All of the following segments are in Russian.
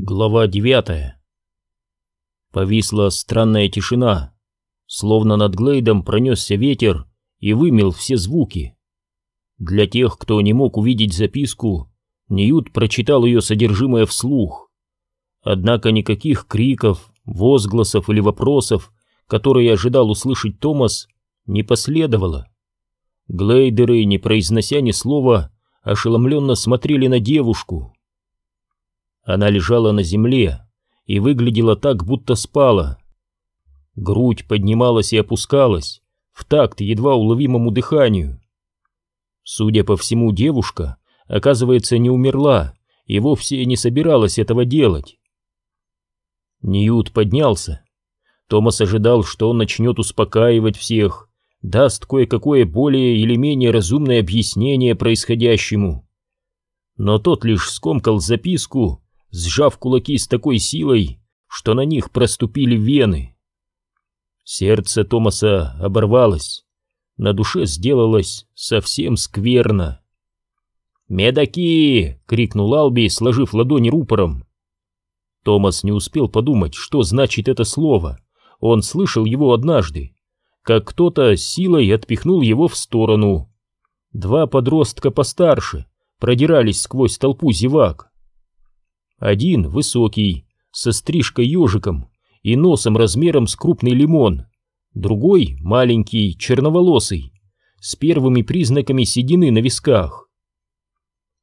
Глава девятая Повисла странная тишина, словно над Глейдом пронесся ветер и вымел все звуки. Для тех, кто не мог увидеть записку, Ньют прочитал ее содержимое вслух. Однако никаких криков, возгласов или вопросов, которые ожидал услышать Томас, не последовало. Глейдеры, не произнося ни слова, ошеломленно смотрели на девушку. Она лежала на земле и выглядела так, будто спала. Грудь поднималась и опускалась в такт едва уловимому дыханию. Судя по всему, девушка, оказывается, не умерла и вовсе не собиралась этого делать. Ньют поднялся. Томас ожидал, что он начнет успокаивать всех, даст кое-какое более или менее разумное объяснение происходящему. Но тот лишь скомкал записку сжав кулаки с такой силой, что на них проступили вены. Сердце Томаса оборвалось, на душе сделалось совсем скверно. «Медаки!» — крикнул Алби, сложив ладони рупором. Томас не успел подумать, что значит это слово. Он слышал его однажды, как кто-то силой отпихнул его в сторону. Два подростка постарше продирались сквозь толпу зевак. Один высокий, со стрижкой-ежиком и носом размером с крупный лимон, другой маленький, черноволосый, с первыми признаками седины на висках.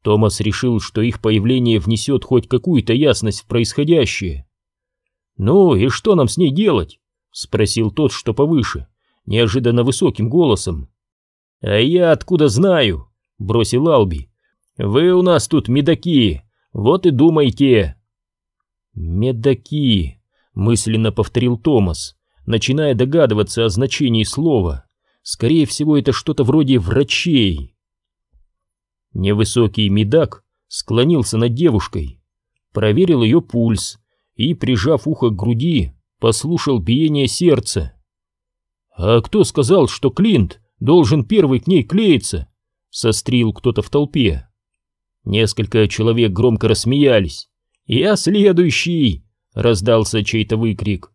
Томас решил, что их появление внесет хоть какую-то ясность в происходящее. «Ну и что нам с ней делать?» — спросил тот, что повыше, неожиданно высоким голосом. «А я откуда знаю?» — бросил Алби. «Вы у нас тут медаки, вот и думайте. Медаки, мысленно повторил Томас, начиная догадываться о значении слова. Скорее всего, это что-то вроде врачей. Невысокий медак склонился над девушкой, проверил ее пульс и, прижав ухо к груди, послушал биение сердца. «А кто сказал, что Клинт должен первый к ней клеиться?» — сострил кто-то в толпе. Несколько человек громко рассмеялись. «Я следующий!» — раздался чей-то выкрик.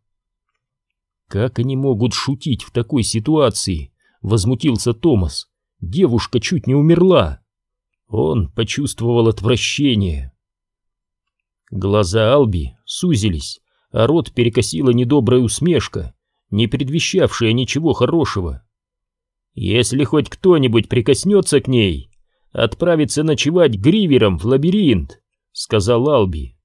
«Как они могут шутить в такой ситуации?» — возмутился Томас. «Девушка чуть не умерла!» Он почувствовал отвращение. Глаза Алби сузились, а рот перекосила недобрая усмешка, не предвещавшая ничего хорошего. «Если хоть кто-нибудь прикоснется к ней, отправиться ночевать гривером в лабиринт», — сказал Алби.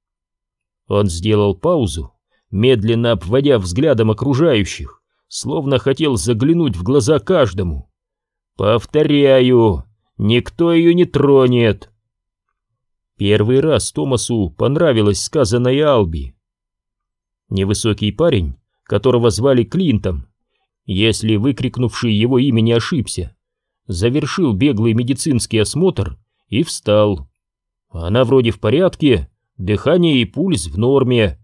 Он сделал паузу, медленно обводя взглядом окружающих, словно хотел заглянуть в глаза каждому. «Повторяю, никто ее не тронет!» Первый раз Томасу понравилось сказанное Алби. Невысокий парень, которого звали Клинтом, если выкрикнувший его имя не ошибся, завершил беглый медицинский осмотр и встал. Она вроде в порядке, дыхание и пульс в норме.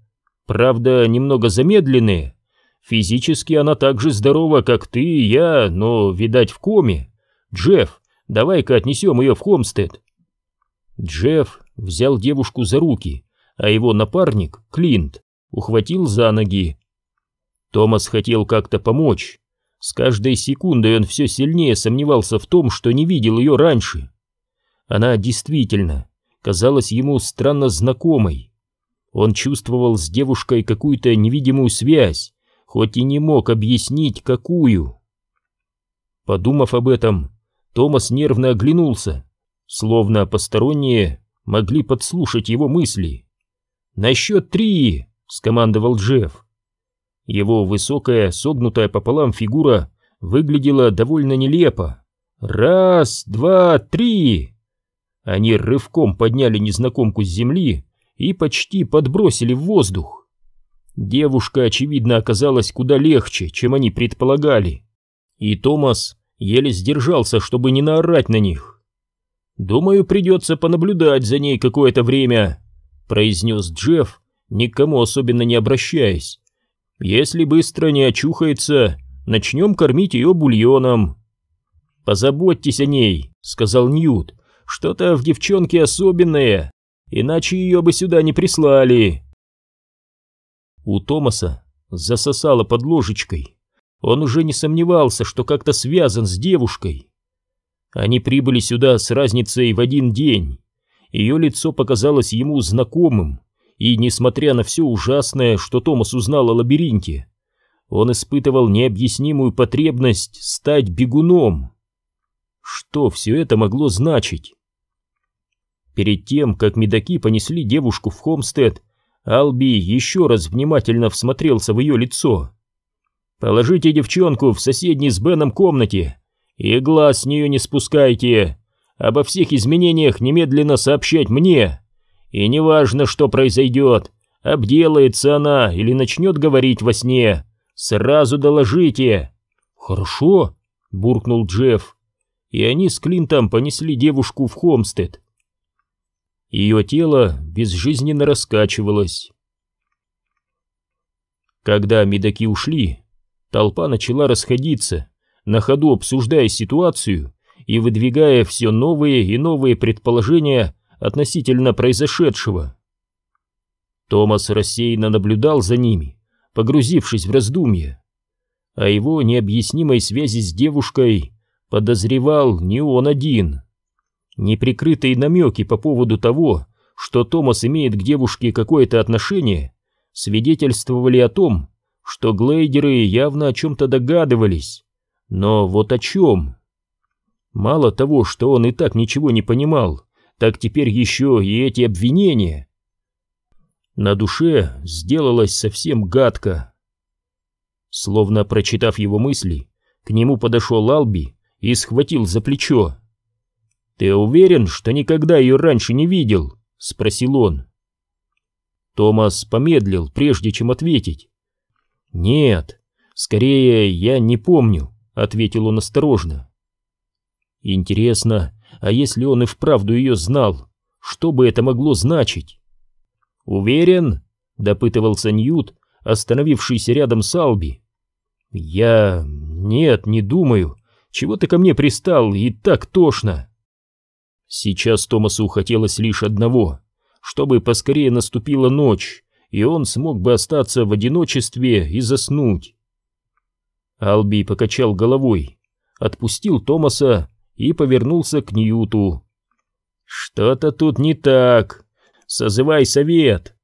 Правда, немного замедленные. Физически она так же здорова, как ты и я, но, видать, в коме. Джефф, давай-ка отнесем ее в Хомстед. Джефф взял девушку за руки, а его напарник, Клинт, ухватил за ноги. Томас хотел как-то помочь, с каждой секундой он все сильнее сомневался в том, что не видел ее раньше. Она действительно казалась ему странно знакомой. Он чувствовал с девушкой какую-то невидимую связь, хоть и не мог объяснить, какую. Подумав об этом, Томас нервно оглянулся, словно посторонние могли подслушать его мысли. «На счет три!» — скомандовал Джефф. Его высокая, согнутая пополам фигура выглядела довольно нелепо. «Раз, два, три!» Они рывком подняли незнакомку с земли и почти подбросили в воздух. Девушка, очевидно, оказалась куда легче, чем они предполагали. И Томас еле сдержался, чтобы не наорать на них. «Думаю, придется понаблюдать за ней какое-то время», — произнес Джефф, никому особенно не обращаясь. Если быстро не очухается, начнем кормить ее бульоном. Позаботьтесь о ней, сказал Ньют. Что-то в девчонке особенное. иначе ее бы сюда не прислали. У Томаса засосало под ложечкой. Он уже не сомневался, что как-то связан с девушкой. Они прибыли сюда с разницей в один день. Ее лицо показалось ему знакомым, и, несмотря на все ужасное, что Томас узнал о лабиринте, он испытывал необъяснимую потребность стать бегуном. Что все это могло значить? Перед тем, как медаки понесли девушку в Хомстед, Алби еще раз внимательно всмотрелся в ее лицо. «Положите девчонку в соседней с Беном комнате и глаз с нее не спускайте. Обо всех изменениях немедленно сообщать мне. И неважно, что произойдет, обделается она или начнет говорить во сне, сразу доложите». «Хорошо», — буркнул Джефф. И они с Клинтом понесли девушку в Хомстед. Ее тело безжизненно раскачивалось. Когда медаки ушли, толпа начала расходиться, на ходу обсуждая ситуацию и выдвигая все новые и новые предположения относительно произошедшего. Томас рассеянно наблюдал за ними, погрузившись в раздумья. О его необъяснимой связи с девушкой подозревал не он один. Неприкрытые намеки по поводу того, что Томас имеет к девушке какое-то отношение, свидетельствовали о том, что глейдеры явно о чем-то догадывались. Но вот о чем? Мало того, что он и так ничего не понимал, так теперь еще и эти обвинения. На душе сделалось совсем гадко. Словно прочитав его мысли, к нему подошел Алби и схватил за плечо. «Ты уверен, что никогда ее раньше не видел?» — спросил он. Томас помедлил, прежде чем ответить. «Нет, скорее я не помню», — ответил он осторожно. «Интересно, а если он и вправду ее знал, что бы это могло значить?» «Уверен?» — допытывался Ньют, остановившийся рядом с Алби. «Я... нет, не думаю. Чего ты ко мне пристал, и так тошно?» Сейчас Томасу хотелось лишь одного, чтобы поскорее наступила ночь, и он смог бы остаться в одиночестве и заснуть. Алби покачал головой, отпустил Томаса и повернулся к Ньюту. «Что-то тут не так. Созывай совет!»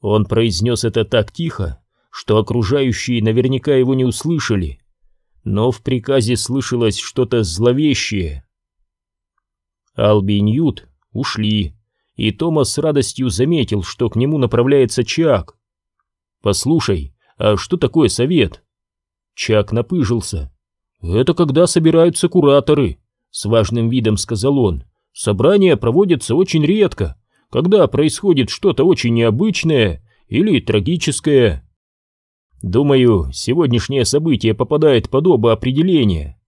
Он произнес это так тихо, что окружающие наверняка его не услышали, но в приказе слышалось что-то зловещее. Алби и Ньют ушли, и Томас с радостью заметил, что к нему направляется Чак. «Послушай, а что такое совет?» Чак напыжился. «Это когда собираются кураторы», — с важным видом сказал он. «Собрания проводятся очень редко, когда происходит что-то очень необычное или трагическое». Думаю, сегодняшнее событие попадает под оба определения.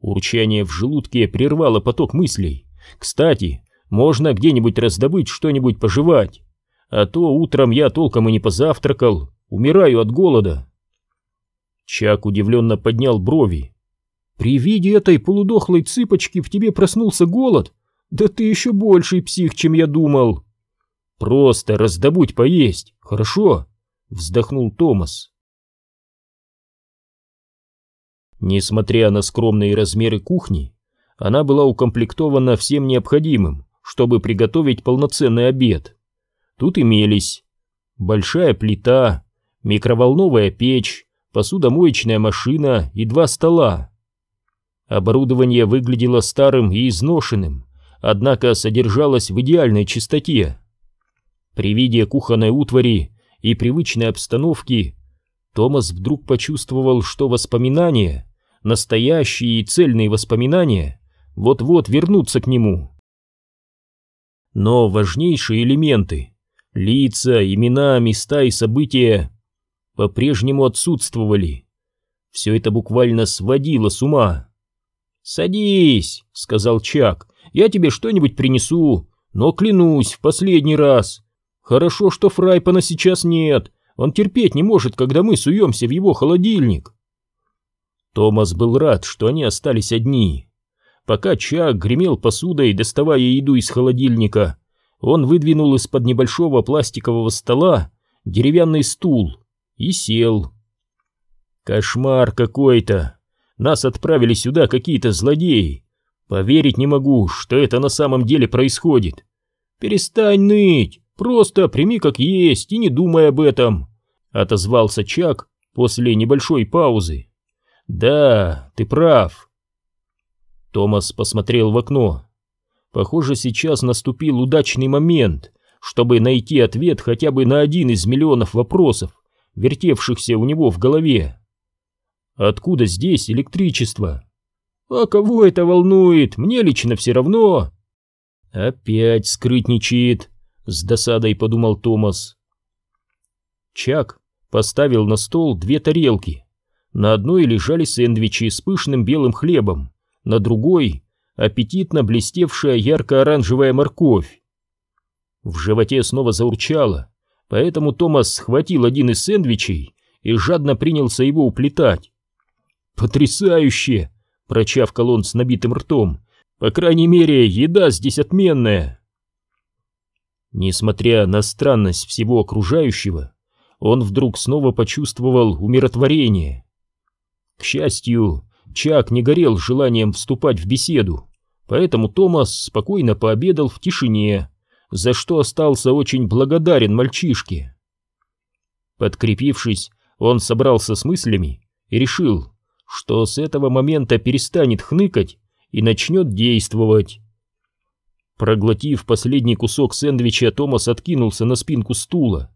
Урчание в желудке прервало поток мыслей. Кстати, можно где-нибудь раздобыть что-нибудь пожевать. А то утром я толком и не позавтракал, умираю от голода. Чак удивленно поднял брови. При виде этой полудохлой цыпочки в тебе проснулся голод? Да ты еще больший псих, чем я думал. Просто раздобудь поесть, хорошо? Вздохнул Томас. Несмотря на скромные размеры кухни, она была укомплектована всем необходимым, чтобы приготовить полноценный обед. Тут имелись большая плита, микроволновая печь, посудомоечная машина и два стола. Оборудование выглядело старым и изношенным, однако содержалось в идеальной чистоте. При виде кухонной утвари и привычной обстановки Томас вдруг почувствовал, что воспоминания, настоящие и цельные воспоминания, вот-вот вернутся к нему. Но важнейшие элементы — лица, имена, места и события — по-прежнему отсутствовали. Все это буквально сводило с ума. «Садись», — сказал Чак, — «я тебе что-нибудь принесу, но клянусь, в последний раз. Хорошо, что Фрайпана сейчас нет, он терпеть не может, когда мы суемся в его холодильник. Томас был рад, что они остались одни. Пока Чак гремел посудой, доставая еду из холодильника, он выдвинул из-под небольшого пластикового стола деревянный стул и сел. Кошмар какой-то. Нас отправили сюда какие-то злодеи. Поверить не могу, что это на самом деле происходит. Перестань ныть, просто прими как есть и не думай об этом, отозвался Чак после небольшой паузы. Да, ты прав. Томас посмотрел в окно. Похоже, сейчас наступил удачный момент, чтобы найти ответ хотя бы на один из миллионов вопросов, вертевшихся у него в голове. Откуда здесь электричество? А кого это волнует? Мне лично все равно. Опять скрытничает, с досадой подумал Томас. Чак поставил на стол две тарелки. На одной лежали сэндвичи с пышным белым хлебом, на другой — аппетитно блестевшая ярко-оранжевая морковь. В животе снова заурчало, поэтому Томас схватил один из сэндвичей и жадно принялся его уплетать. «Потрясающе!» — прочавкал он с набитым ртом. «По крайней мере, еда здесь отменная!» Несмотря на странность всего окружающего, он вдруг снова почувствовал умиротворение. К счастью, Чак не горел желанием вступать в беседу, поэтому Томас спокойно пообедал в тишине, за что остался очень благодарен мальчишке. Подкрепившись, он собрался с мыслями и решил, что с этого момента перестанет хныкать и начнет действовать. Проглотив последний кусок сэндвича, Томас откинулся на спинку стула.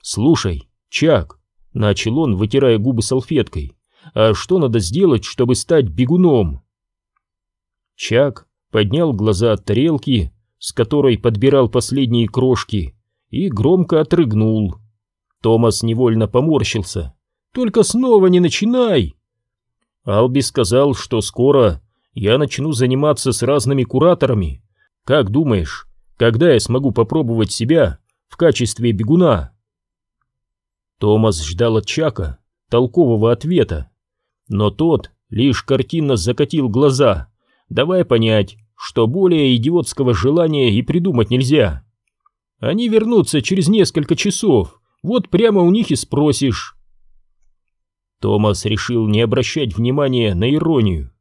«Слушай, Чак», — начал он, вытирая губы салфеткой, «а что надо сделать, чтобы стать бегуном?» Чак поднял глаза от тарелки, с которой подбирал последние крошки, и громко отрыгнул. Томас невольно поморщился. «Только снова не начинай!» Алби сказал, что скоро я начну заниматься с разными кураторами. Как думаешь, когда я смогу попробовать себя в качестве бегуна?» Томас ждал от Чака толкового ответа, но тот лишь картинно закатил глаза, давая понять, что более идиотского желания и придумать нельзя. Они вернутся через несколько часов, вот прямо у них и спросишь. Томас решил не обращать внимания на иронию.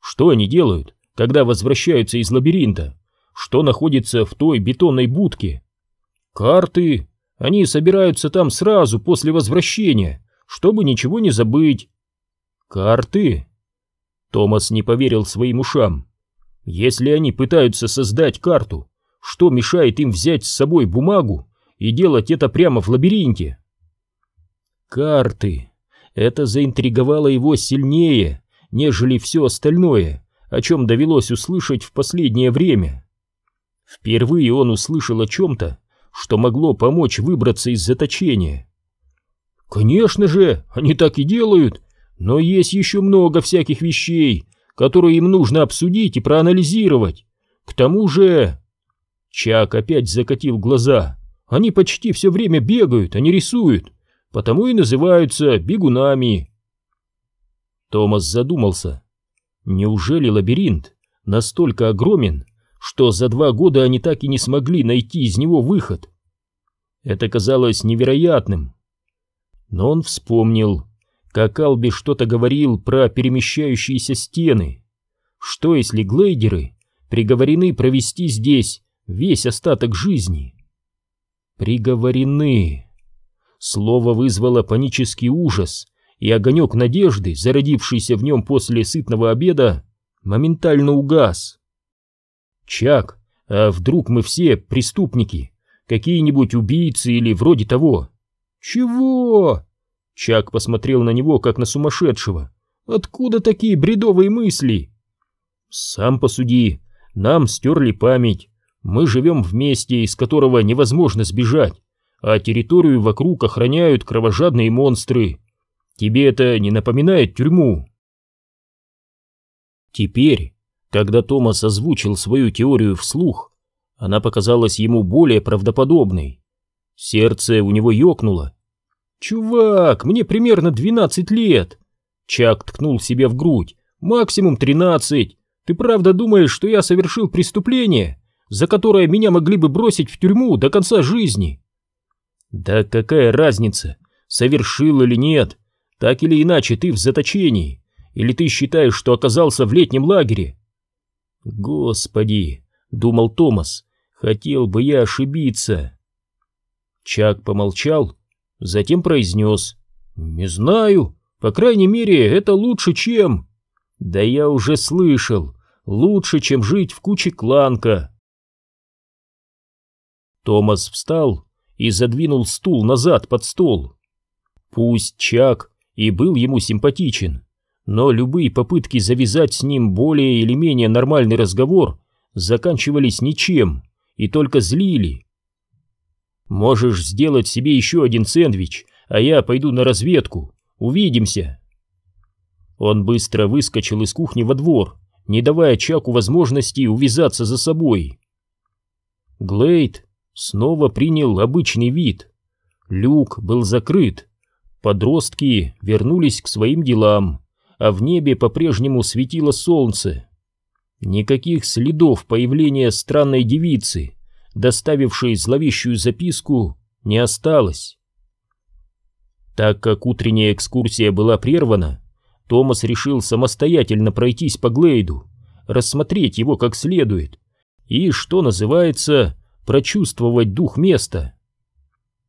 Что они делают, когда возвращаются из лабиринта? Что находится в той бетонной будке? Карты. Они собираются там сразу после возвращения, чтобы ничего не забыть. Карты? Томас не поверил своим ушам. Если они пытаются создать карту, что мешает им взять с собой бумагу и делать это прямо в лабиринте? Карты. Это заинтриговало его сильнее, нежели все остальное, о чем довелось услышать в последнее время. Впервые он услышал о чем-то, что могло помочь выбраться из заточения. Конечно же, они так и делают, но есть еще много всяких вещей, которые им нужно обсудить и проанализировать. К тому же... Чак опять закатил глаза. Они почти все время бегают, они рисуют потому и называются бегунами. Томас задумался. Неужели лабиринт настолько огромен, что за два года они так и не смогли найти из него выход? Это казалось невероятным. Но он вспомнил, как Алби что-то говорил про перемещающиеся стены. Что если глейдеры приговорены провести здесь весь остаток жизни? Приговорены. Слово вызвало панический ужас, и огонек надежды, зародившийся в нем после сытного обеда, моментально угас. Чак, а вдруг мы все преступники, какие-нибудь убийцы или вроде того? Чего? Чак посмотрел на него, как на сумасшедшего. Откуда такие бредовые мысли? Сам посуди, нам стерли память. Мы живем в месте, из которого невозможно сбежать а территорию вокруг охраняют кровожадные монстры. Тебе это не напоминает тюрьму? Теперь, когда Томас озвучил свою теорию вслух, она показалась ему более правдоподобной. Сердце у него ёкнуло. «Чувак, мне примерно 12 лет!» Чак ткнул себе в грудь. «Максимум 13. Ты правда думаешь, что я совершил преступление? за которое меня могли бы бросить в тюрьму до конца жизни. Да какая разница, совершил или нет, так или иначе ты в заточении, или ты считаешь, что оказался в летнем лагере? Господи, думал Томас, хотел бы я ошибиться. Чак помолчал, затем произнес. «Не знаю, по крайней мере, это лучше, чем...» «Да я уже слышал, лучше, чем жить в куче кланка». Томас встал и задвинул стул назад под стол. Пусть Чак и был ему симпатичен, но любые попытки завязать с ним более или менее нормальный разговор заканчивались ничем и только злили. «Можешь сделать себе еще один сэндвич, а я пойду на разведку. Увидимся!» Он быстро выскочил из кухни во двор, не давая Чаку возможности увязаться за собой. Глейд снова принял обычный вид. Люк был закрыт. Подростки вернулись к своим делам, а в небе по-прежнему светило солнце. Никаких следов появления странной девицы, доставившей зловещую записку, не осталось. Так как утренняя экскурсия была прервана, Томас решил самостоятельно пройтись по Глейду, рассмотреть его как следует и, что называется, прочувствовать дух места.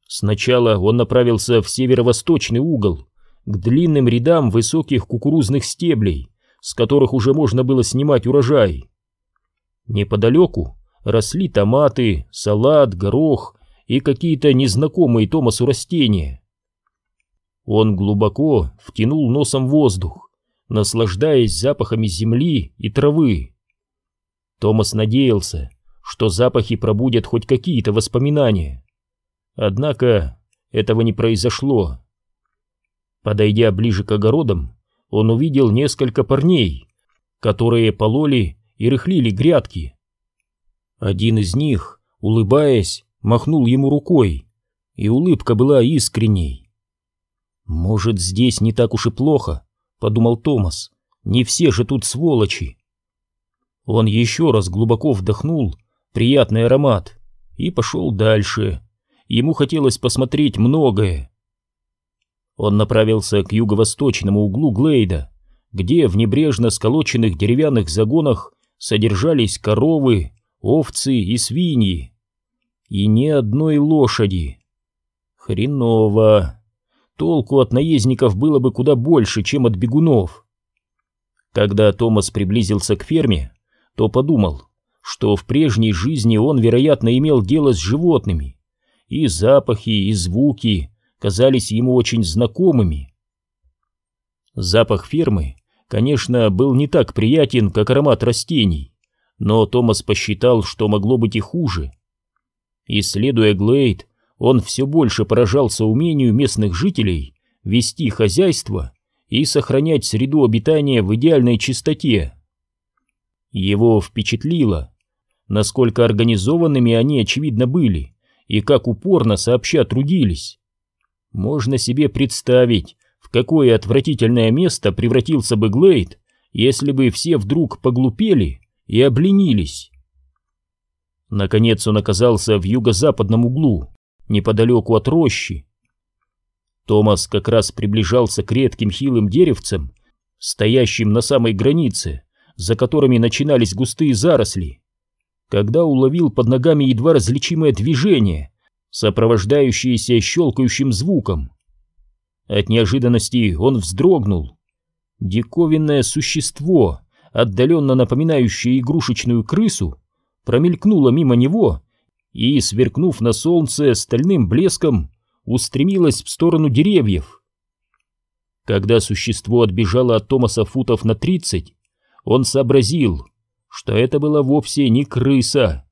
Сначала он направился в северо-восточный угол, к длинным рядам высоких кукурузных стеблей, с которых уже можно было снимать урожай. Неподалеку росли томаты, салат, горох и какие-то незнакомые Томасу растения. Он глубоко втянул носом воздух, наслаждаясь запахами земли и травы. Томас надеялся, что запахи пробудят хоть какие-то воспоминания. Однако этого не произошло. Подойдя ближе к огородам, он увидел несколько парней, которые пололи и рыхлили грядки. Один из них, улыбаясь, махнул ему рукой, и улыбка была искренней. «Может, здесь не так уж и плохо», — подумал Томас, — «не все же тут сволочи». Он еще раз глубоко вдохнул приятный аромат и пошел дальше. Ему хотелось посмотреть многое. Он направился к юго-восточному углу Глейда, где в небрежно сколоченных деревянных загонах содержались коровы, овцы и свиньи. И ни одной лошади. Хреново. Толку от наездников было бы куда больше, чем от бегунов. Когда Томас приблизился к ферме, то подумал, что в прежней жизни он, вероятно, имел дело с животными, и запахи, и звуки казались ему очень знакомыми. Запах фермы, конечно, был не так приятен, как аромат растений, но Томас посчитал, что могло быть и хуже. Исследуя Глейд, он все больше поражался умению местных жителей вести хозяйство и сохранять среду обитания в идеальной чистоте. Его впечатлило, насколько организованными они, очевидно, были, и как упорно сообща трудились. Можно себе представить, в какое отвратительное место превратился бы Глейд, если бы все вдруг поглупели и обленились. Наконец он оказался в юго-западном углу, неподалеку от рощи. Томас как раз приближался к редким хилым деревцам, стоящим на самой границе, за которыми начинались густые заросли когда уловил под ногами едва различимое движение, сопровождающееся щелкающим звуком. От неожиданности он вздрогнул. Диковинное существо, отдаленно напоминающее игрушечную крысу, промелькнуло мимо него и, сверкнув на солнце стальным блеском, устремилось в сторону деревьев. Когда существо отбежало от Томаса футов на тридцать, он сообразил, что это была вовсе не крыса,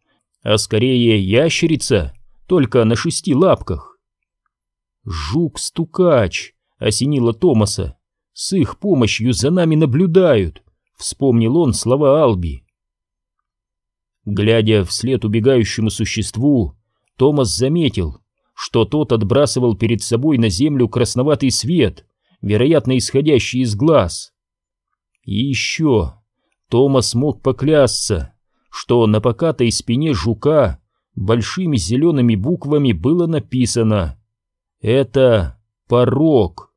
а скорее ящерица, только на шести лапках. «Жук-стукач!» — осенило Томаса. «С их помощью за нами наблюдают!» — вспомнил он слова Алби. Глядя вслед убегающему существу, Томас заметил, что тот отбрасывал перед собой на землю красноватый свет, вероятно, исходящий из глаз. И еще Томас мог поклясться, что на покатой спине жука большими зелеными буквами было написано «Это порог».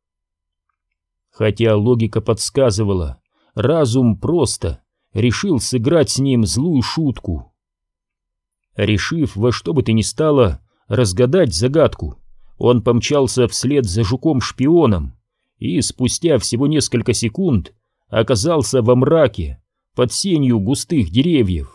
Хотя логика подсказывала, разум просто решил сыграть с ним злую шутку. Решив во что бы то ни стало разгадать загадку, он помчался вслед за жуком-шпионом и спустя всего несколько секунд оказался во мраке под сенью густых деревьев.